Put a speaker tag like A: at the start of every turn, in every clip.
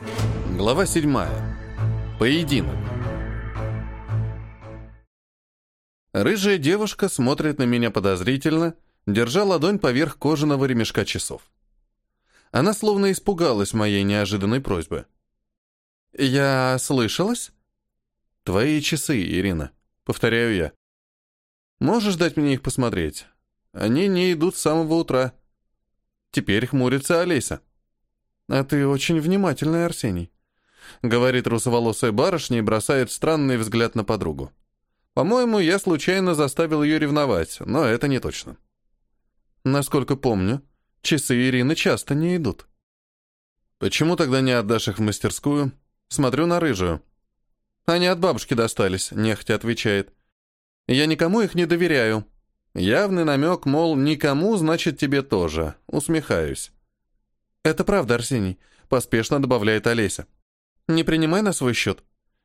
A: Глава 7. Поединок. Рыжая девушка смотрит на меня подозрительно, держа ладонь поверх кожаного ремешка часов. Она словно испугалась моей неожиданной просьбы. «Я слышалась?» «Твои часы, Ирина», — повторяю я. «Можешь дать мне их посмотреть? Они не идут с самого утра». Теперь хмурится Олеся. «А ты очень внимательный, Арсений», — говорит русоволосая барышня и бросает странный взгляд на подругу. По-моему, я случайно заставил ее ревновать, но это не точно. Насколько помню, часы Ирины часто не идут. Почему тогда не отдашь их в мастерскую? Смотрю на рыжую. Они от бабушки достались, нехотя отвечает. Я никому их не доверяю. Явный намек, мол, никому, значит, тебе тоже. Усмехаюсь. Это правда, Арсений, поспешно добавляет Олеся. Не принимай на свой счет.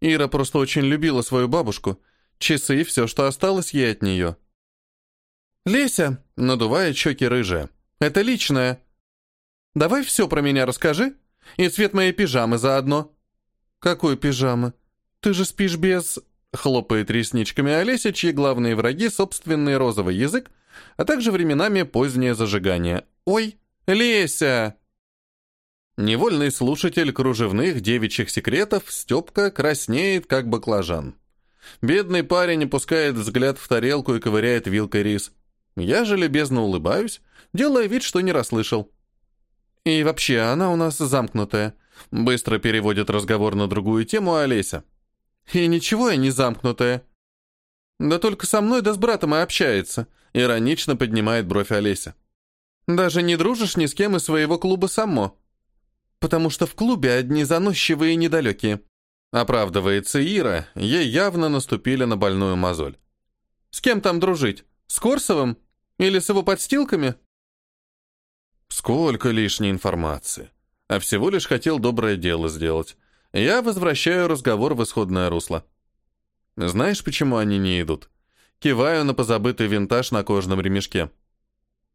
A: Ира просто очень любила свою бабушку Часы — все, что осталось ей от нее. «Леся!» — надувает щеки рыжая. «Это личное. Давай все про меня расскажи. И цвет моей пижамы заодно». «Какой пижамы? Ты же спишь без...» Хлопает ресничками Олеся, чьи главные враги — собственный розовый язык, а также временами позднее зажигание. «Ой, Леся!» Невольный слушатель кружевных девичьих секретов Степка краснеет, как баклажан. Бедный парень опускает взгляд в тарелку и ковыряет вилкой рис. Я же любезно улыбаюсь, делая вид, что не расслышал. И вообще, она у нас замкнутая. Быстро переводит разговор на другую тему Олеся. И ничего я не замкнутая. Да только со мной да с братом и общается. Иронично поднимает бровь Олеся. Даже не дружишь ни с кем из своего клуба само. Потому что в клубе одни заносчивые и недалекие. Оправдывается Ира, ей явно наступили на больную мозоль. С кем там дружить? С Корсовым? Или с его подстилками? Сколько лишней информации. А всего лишь хотел доброе дело сделать. Я возвращаю разговор в исходное русло. Знаешь, почему они не идут? Киваю на позабытый винтаж на кожаном ремешке.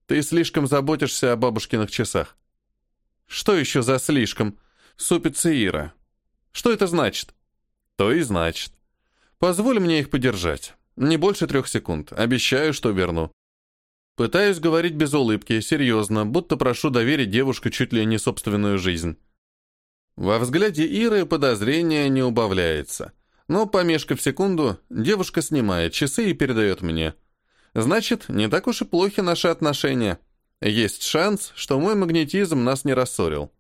A: Ты слишком заботишься о бабушкиных часах. Что еще за слишком? Супится. Что это значит? То и значит. Позволь мне их подержать. Не больше трех секунд. Обещаю, что верну. Пытаюсь говорить без улыбки, серьезно, будто прошу доверить девушке чуть ли не собственную жизнь. Во взгляде Иры подозрение не убавляется. Но, помешкав секунду, девушка снимает часы и передает мне. Значит, не так уж и плохи наши отношения. Есть шанс, что мой магнетизм нас не рассорил.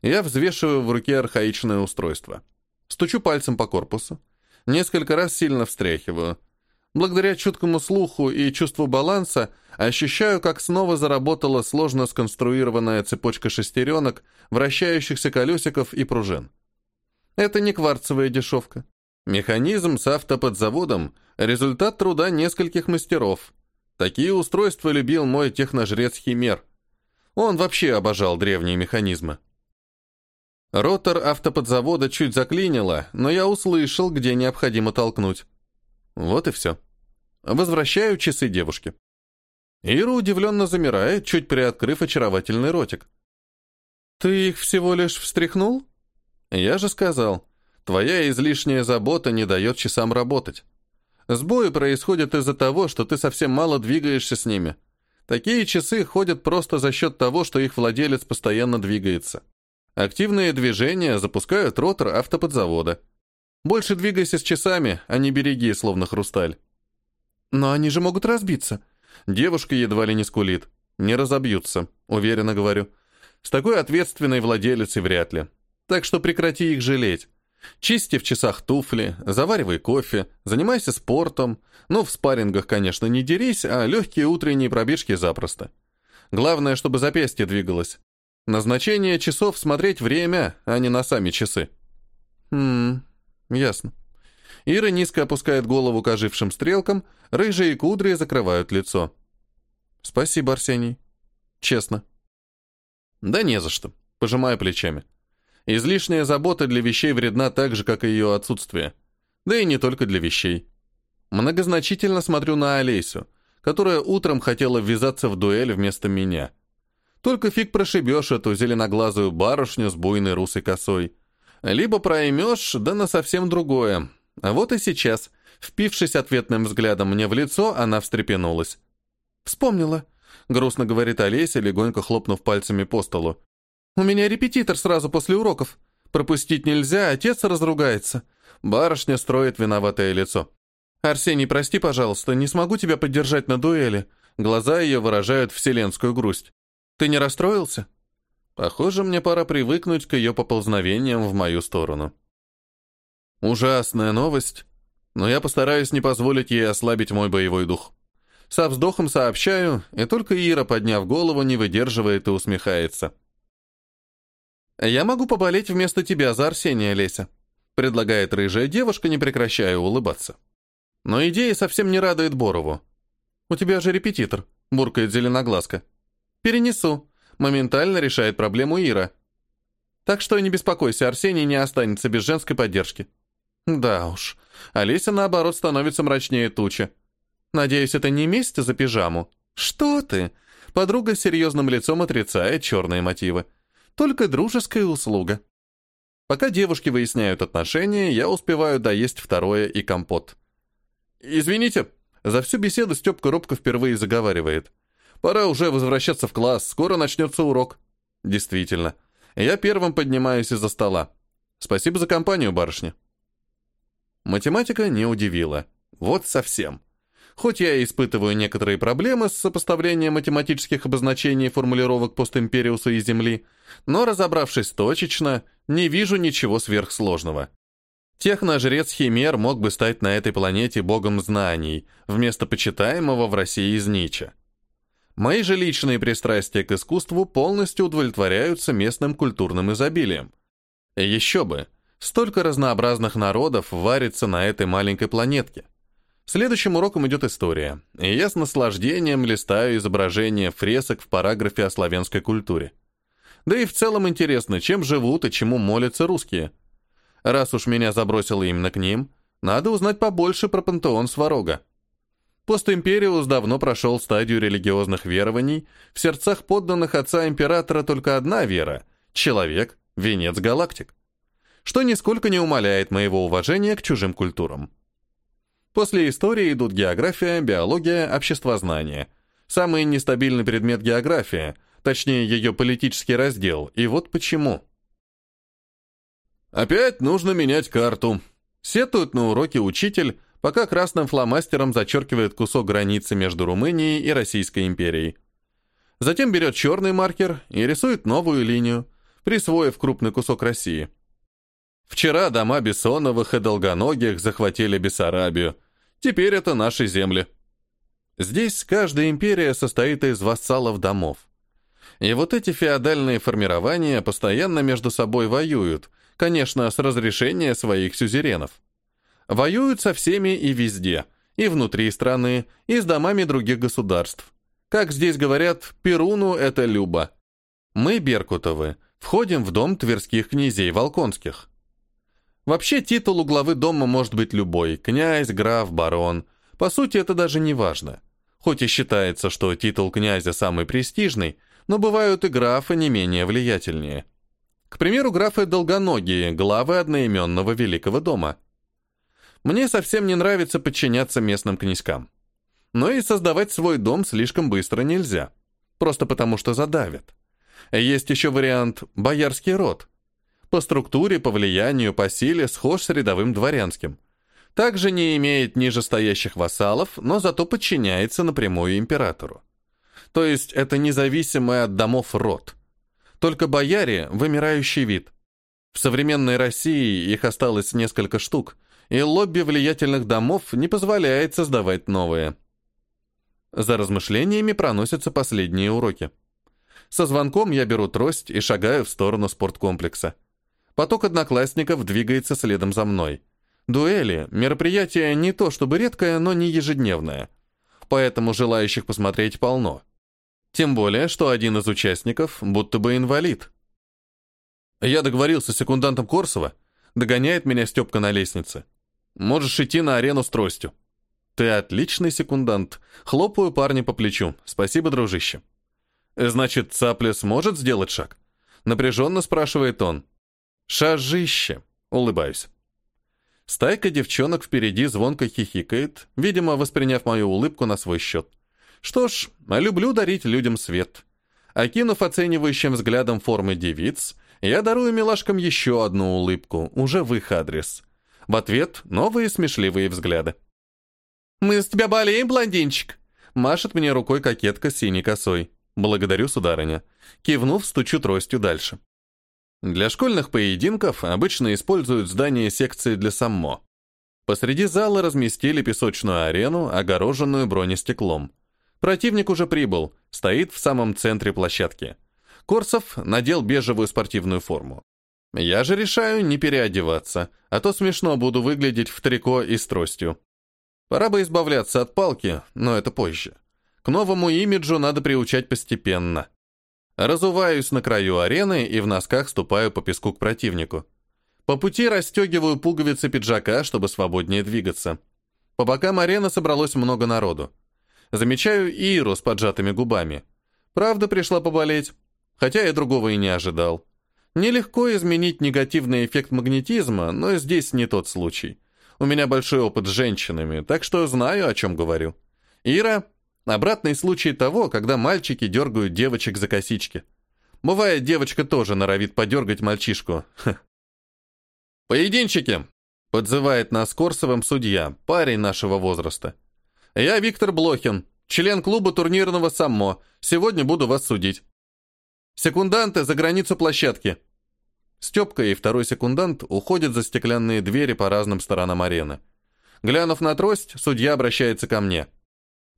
A: Я взвешиваю в руке архаичное устройство. Стучу пальцем по корпусу. Несколько раз сильно встряхиваю. Благодаря чуткому слуху и чувству баланса ощущаю, как снова заработала сложно сконструированная цепочка шестеренок, вращающихся колесиков и пружин. Это не кварцевая дешевка. Механизм с автоподзаводом – результат труда нескольких мастеров. Такие устройства любил мой техножрец Химер. Он вообще обожал древние механизмы. Ротор автоподзавода чуть заклинило, но я услышал, где необходимо толкнуть. Вот и все. Возвращаю часы девушке. Ира удивленно замирает, чуть приоткрыв очаровательный ротик. «Ты их всего лишь встряхнул?» «Я же сказал, твоя излишняя забота не дает часам работать. Сбои происходят из-за того, что ты совсем мало двигаешься с ними. Такие часы ходят просто за счет того, что их владелец постоянно двигается. Активные движения запускают ротор автоподзавода. Больше двигайся с часами, а не береги, словно хрусталь. Но они же могут разбиться. Девушка едва ли не скулит. Не разобьются, уверенно говорю. С такой ответственной владелицей вряд ли. Так что прекрати их жалеть. Чисти в часах туфли, заваривай кофе, занимайся спортом. Ну, в спаррингах, конечно, не дерись, а легкие утренние пробежки запросто. Главное, чтобы запястье двигалось. Назначение часов смотреть время, а не на сами часы. Хм, ясно. Ира низко опускает голову к ожившим стрелкам, рыжие кудри закрывают лицо. Спасибо, Арсений. Честно. Да не за что. Пожимаю плечами. Излишняя забота для вещей вредна так же, как и ее отсутствие. Да и не только для вещей. Многозначительно смотрю на Олесю, которая утром хотела ввязаться в дуэль вместо меня. Только фиг прошибешь эту зеленоглазую барышню с буйной русой косой. Либо проймешь, да на совсем другое. А вот и сейчас, впившись ответным взглядом мне в лицо, она встрепенулась. «Вспомнила», — грустно говорит Олеся, легонько хлопнув пальцами по столу. «У меня репетитор сразу после уроков. Пропустить нельзя, отец разругается». Барышня строит виноватое лицо. «Арсений, прости, пожалуйста, не смогу тебя поддержать на дуэли». Глаза ее выражают вселенскую грусть. «Ты не расстроился?» Похоже, мне пора привыкнуть к ее поползновениям в мою сторону. Ужасная новость, но я постараюсь не позволить ей ослабить мой боевой дух. Со вздохом сообщаю, и только Ира, подняв голову, не выдерживает и усмехается. «Я могу поболеть вместо тебя за Арсения, Леся», предлагает рыжая девушка, не прекращая улыбаться. Но идея совсем не радует Борову. «У тебя же репетитор», — буркает зеленоглазка. «Перенесу», — моментально решает проблему Ира. «Так что не беспокойся, Арсений не останется без женской поддержки». Да уж, Олеся, наоборот, становится мрачнее тучи. «Надеюсь, это не месть за пижаму?» «Что ты?» Подруга серьезным лицом отрицает черные мотивы. «Только дружеская услуга». Пока девушки выясняют отношения, я успеваю доесть второе и компот. «Извините», за всю беседу Степка робко впервые заговаривает. «Пора уже возвращаться в класс, скоро начнется урок». Действительно. Я первым поднимаюсь из-за стола. Спасибо за компанию, барышня. Математика не удивила. Вот совсем. Хоть я и испытываю некоторые проблемы с сопоставлением математических обозначений и формулировок постимпериуса и Земли, но, разобравшись точечно, не вижу ничего сверхсложного. Техножрец Химер мог бы стать на этой планете богом знаний, вместо почитаемого в России из Нича. Мои же личные пристрастия к искусству полностью удовлетворяются местным культурным изобилием. Еще бы, столько разнообразных народов варится на этой маленькой планетке. Следующим уроком идет история, и я с наслаждением листаю изображения фресок в параграфе о славянской культуре. Да и в целом интересно, чем живут и чему молятся русские – Раз уж меня забросило именно к ним, надо узнать побольше про пантеон Сварога. Постимпериус давно прошел стадию религиозных верований, в сердцах подданных отца императора только одна вера — человек, венец галактик. Что нисколько не умаляет моего уважения к чужим культурам. После истории идут география, биология, обществознание. Самый нестабильный предмет география, точнее ее политический раздел, и вот почему. Опять нужно менять карту. Сетует на уроке учитель, пока красным фломастером зачеркивает кусок границы между Румынией и Российской империей. Затем берет черный маркер и рисует новую линию, присвоив крупный кусок России. Вчера дома Бессоновых и Долгоногих захватили Бессарабию. Теперь это наши земли. Здесь каждая империя состоит из вассалов домов. И вот эти феодальные формирования постоянно между собой воюют – Конечно, с разрешения своих сюзеренов. Воюют со всеми и везде, и внутри страны, и с домами других государств. Как здесь говорят, Перуну это Люба. Мы, Беркутовы, входим в дом тверских князей Волконских. Вообще, титул у главы дома может быть любой – князь, граф, барон. По сути, это даже не важно. Хоть и считается, что титул князя самый престижный, но бывают и графы не менее влиятельнее. К примеру, графы Долгоногие, главы одноименного Великого дома. Мне совсем не нравится подчиняться местным князькам. Но и создавать свой дом слишком быстро нельзя. Просто потому, что задавят. Есть еще вариант «боярский род». По структуре, по влиянию, по силе схож с рядовым дворянским. Также не имеет нижестоящих вассалов, но зато подчиняется напрямую императору. То есть это независимый от домов род – только бояре – вымирающий вид. В современной России их осталось несколько штук, и лобби влиятельных домов не позволяет создавать новые. За размышлениями проносятся последние уроки. Со звонком я беру трость и шагаю в сторону спорткомплекса. Поток одноклассников двигается следом за мной. Дуэли – мероприятие не то чтобы редкое, но не ежедневное. Поэтому желающих посмотреть полно. Тем более, что один из участников будто бы инвалид. Я договорился с секундантом Корсова. Догоняет меня Степка на лестнице. Можешь идти на арену с тростью. Ты отличный секундант. Хлопаю парня по плечу. Спасибо, дружище. Значит, цапля сможет сделать шаг? Напряженно спрашивает он. Шажище. Улыбаюсь. Стайка девчонок впереди звонко хихикает, видимо, восприняв мою улыбку на свой счет. Что ж, люблю дарить людям свет. Окинув оценивающим взглядом формы девиц, я дарую милашкам еще одну улыбку, уже в их адрес. В ответ новые смешливые взгляды. «Мы с тебя болеем, блондинчик!» Машет мне рукой кокетка с синей косой. Благодарю, сударыня. Кивнув, стучу тростью дальше. Для школьных поединков обычно используют здание секции для саммо. Посреди зала разместили песочную арену, огороженную бронестеклом. Противник уже прибыл, стоит в самом центре площадки. Корсов надел бежевую спортивную форму. Я же решаю не переодеваться, а то смешно буду выглядеть в трико и с тростью. Пора бы избавляться от палки, но это позже. К новому имиджу надо приучать постепенно. Разуваюсь на краю арены и в носках ступаю по песку к противнику. По пути расстегиваю пуговицы пиджака, чтобы свободнее двигаться. По бокам арены собралось много народу. Замечаю Иру с поджатыми губами. Правда, пришла поболеть, хотя я другого и не ожидал. Нелегко изменить негативный эффект магнетизма, но здесь не тот случай. У меня большой опыт с женщинами, так что знаю, о чем говорю. Ира Обратный случай того, когда мальчики дергают девочек за косички. Бывает, девочка тоже норовит подергать мальчишку. Ха. «Поединчики!» — подзывает нас Корсовым судья, парень нашего возраста. «Я Виктор Блохин, член клуба турнирного «Саммо». Сегодня буду вас судить. Секунданты за границу площадки». Степка и второй секундант уходят за стеклянные двери по разным сторонам арены. Глянув на трость, судья обращается ко мне —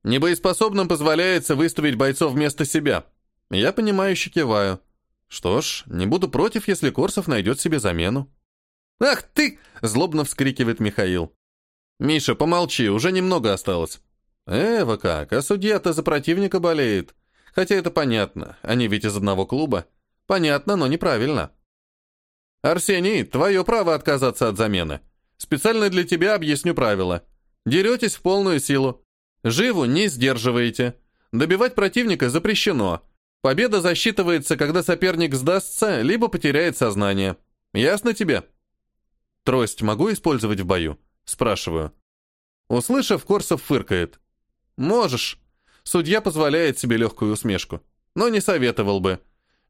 A: Небоеспособным позволяется выставить бойцов вместо себя. Я понимающе киваю. Что ж, не буду против, если Корсов найдет себе замену. «Ах ты!» — злобно вскрикивает Михаил. «Миша, помолчи, уже немного осталось». «Эва как, а судья-то за противника болеет. Хотя это понятно, они ведь из одного клуба. Понятно, но неправильно». «Арсений, твое право отказаться от замены. Специально для тебя объясню правила. Деретесь в полную силу. Живу не сдерживаете. Добивать противника запрещено. Победа засчитывается, когда соперник сдастся, либо потеряет сознание. Ясно тебе? Трость могу использовать в бою? Спрашиваю. Услышав, Корсов фыркает. Можешь. Судья позволяет себе легкую усмешку. Но не советовал бы.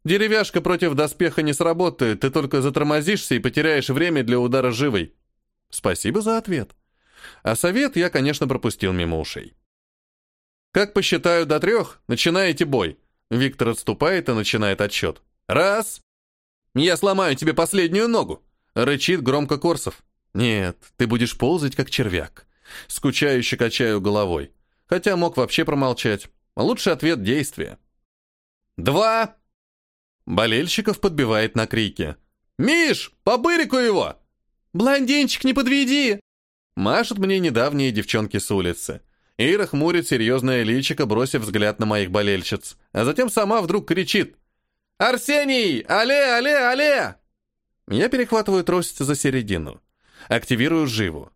A: Деревяшка против доспеха не сработает, ты только затормозишься и потеряешь время для удара живой. Спасибо за ответ. А совет я, конечно, пропустил мимо ушей. Как посчитаю до трех, начинаете бой. Виктор отступает и начинает отсчет. Раз. Я сломаю тебе последнюю ногу. Рычит громко Корсов. Нет, ты будешь ползать, как червяк. Скучающе качаю головой. Хотя мог вообще промолчать. Лучший ответ — действия. Два. Болельщиков подбивает на крики. «Миш, по бырику его!» «Блондинчик, не подведи!» Машут мне недавние девчонки с улицы. Ира хмурит серьезное личико, бросив взгляд на моих болельщиц, а затем сама вдруг кричит «Арсений! Але, але, але!» Я перехватываю трость за середину. Активирую живу.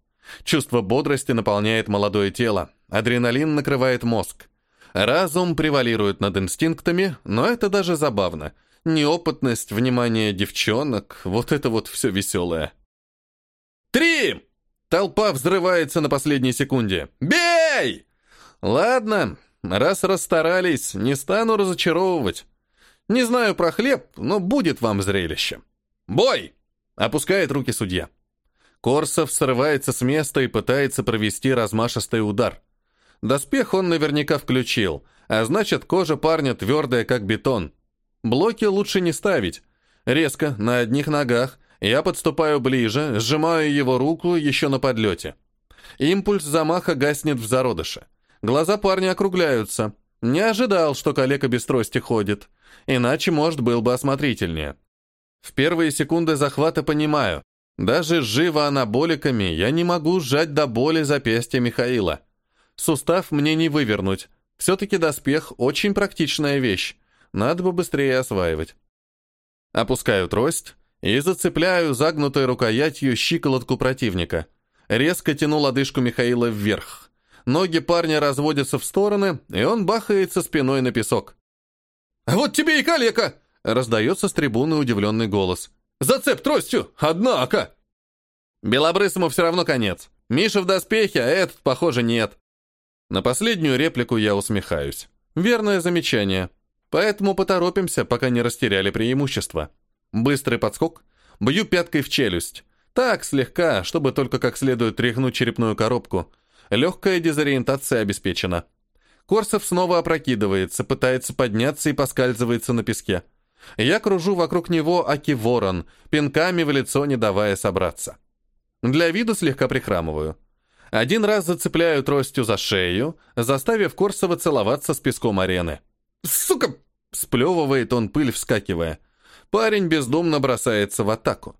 A: Чувство бодрости наполняет молодое тело, адреналин накрывает мозг. Разум превалирует над инстинктами, но это даже забавно. Неопытность, внимание девчонок, вот это вот все веселое. «Три!» Толпа взрывается на последней секунде. «Бей!» «Ладно, раз расстарались, не стану разочаровывать. Не знаю про хлеб, но будет вам зрелище. Бой!» Опускает руки судья. Корсов срывается с места и пытается провести размашистый удар. Доспех он наверняка включил, а значит, кожа парня твердая, как бетон. Блоки лучше не ставить. Резко, на одних ногах, я подступаю ближе, сжимаю его руку еще на подлете. Импульс замаха гаснет в зародыше. Глаза парня округляются. Не ожидал, что коллега без трости ходит. Иначе, может, был бы осмотрительнее. В первые секунды захвата понимаю. Даже живо анаболиками я не могу сжать до боли запястья Михаила. Сустав мне не вывернуть. Все-таки доспех – очень практичная вещь. Надо бы быстрее осваивать. Опускаю трость, и зацепляю загнутой рукоятью щиколотку противника. Резко тяну лодыжку Михаила вверх. Ноги парня разводятся в стороны, и он бахается спиной на песок. «Вот тебе и калека!» — раздается с трибуны удивленный голос. «Зацеп тростью! Однако!» Белобрысому все равно конец. Миша в доспехе, а этот, похоже, нет. На последнюю реплику я усмехаюсь. Верное замечание. Поэтому поторопимся, пока не растеряли преимущество. Быстрый подскок. Бью пяткой в челюсть. Так, слегка, чтобы только как следует тряхнуть черепную коробку. Легкая дезориентация обеспечена. Корсов снова опрокидывается, пытается подняться и поскальзывается на песке. Я кружу вокруг него аки-ворон, пинками в лицо не давая собраться. Для виду слегка прихрамываю. Один раз зацепляю тростью за шею, заставив Корсова целоваться с песком арены. «Сука!» — сплевывает он пыль, вскакивая. Парень бездумно бросается в атаку.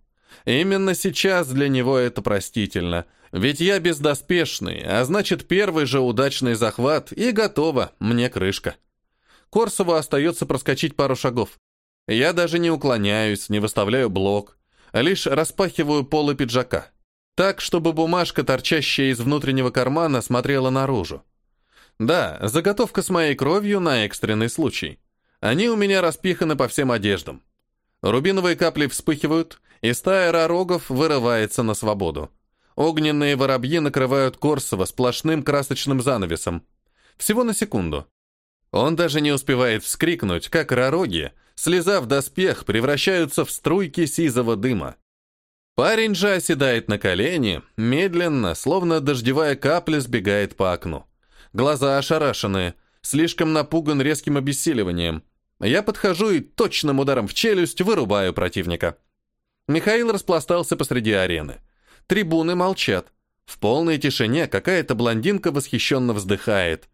A: Именно сейчас для него это простительно, ведь я бездоспешный, а значит первый же удачный захват и готово, мне крышка. Корсову остается проскочить пару шагов. Я даже не уклоняюсь, не выставляю блок, лишь распахиваю полы пиджака. Так, чтобы бумажка, торчащая из внутреннего кармана, смотрела наружу. Да, заготовка с моей кровью на экстренный случай. Они у меня распиханы по всем одеждам. Рубиновые капли вспыхивают, и стая ророгов вырывается на свободу. Огненные воробьи накрывают Корсова сплошным красочным занавесом. Всего на секунду. Он даже не успевает вскрикнуть, как ророги, слезав доспех, превращаются в струйки сизого дыма. Парень же оседает на колени, медленно, словно дождевая капля сбегает по окну. Глаза ошарашенные, слишком напуган резким обессиливанием. Я подхожу и точным ударом в челюсть вырубаю противника. Михаил распластался посреди арены. Трибуны молчат. В полной тишине какая-то блондинка восхищенно вздыхает.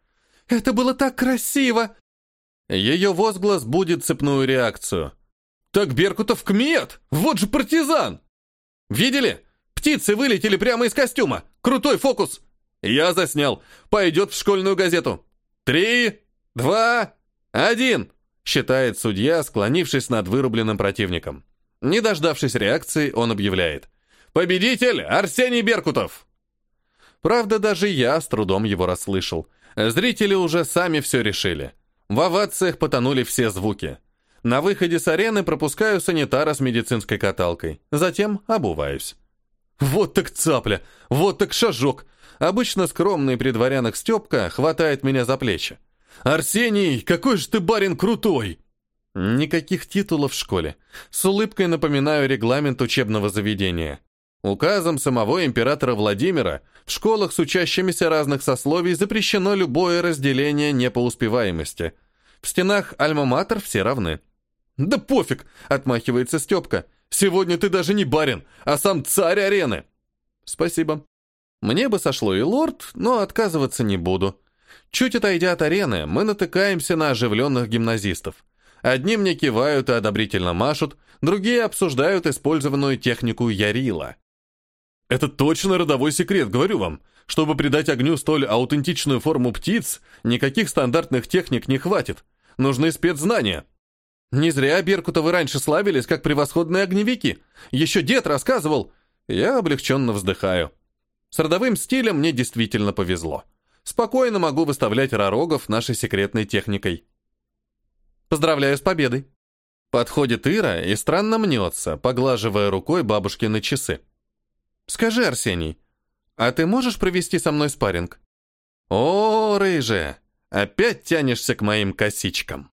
A: «Это было так красиво!» Ее возглас будет цепную реакцию. «Так Беркутов кмет! Вот же партизан!» «Видели? Птицы вылетели прямо из костюма! Крутой фокус!» «Я заснял! Пойдет в школьную газету!» «Три, два, один!» Считает судья, склонившись над вырубленным противником. Не дождавшись реакции, он объявляет. «Победитель Арсений Беркутов!» Правда, даже я с трудом его расслышал. Зрители уже сами все решили. В овациях потонули все звуки. На выходе с арены пропускаю санитара с медицинской каталкой. Затем обуваюсь. Вот так цапля! Вот так шажок! Обычно скромный при Степка хватает меня за плечи. «Арсений, какой же ты барин крутой!» Никаких титулов в школе. С улыбкой напоминаю регламент учебного заведения. Указом самого императора Владимира в школах с учащимися разных сословий запрещено любое разделение не по успеваемости. В стенах альма-матер все равны. «Да пофиг!» — отмахивается Степка. «Сегодня ты даже не барин, а сам царь арены!» «Спасибо. Мне бы сошло и лорд, но отказываться не буду. Чуть отойдя от арены, мы натыкаемся на оживленных гимназистов. Одни мне кивают и одобрительно машут, другие обсуждают использованную технику Ярила. Это точно родовой секрет, говорю вам. Чтобы придать огню столь аутентичную форму птиц, никаких стандартных техник не хватит. Нужны спецзнания. Не зря Беркутовы раньше славились, как превосходные огневики. Еще дед рассказывал. Я облегченно вздыхаю. С родовым стилем мне действительно повезло спокойно могу выставлять ророгов нашей секретной техникой. Поздравляю с победой. Подходит Ира и странно мнется, поглаживая рукой бабушкины часы. Скажи, Арсений, а ты можешь провести со мной спарринг? О, рыжая, опять тянешься к моим косичкам.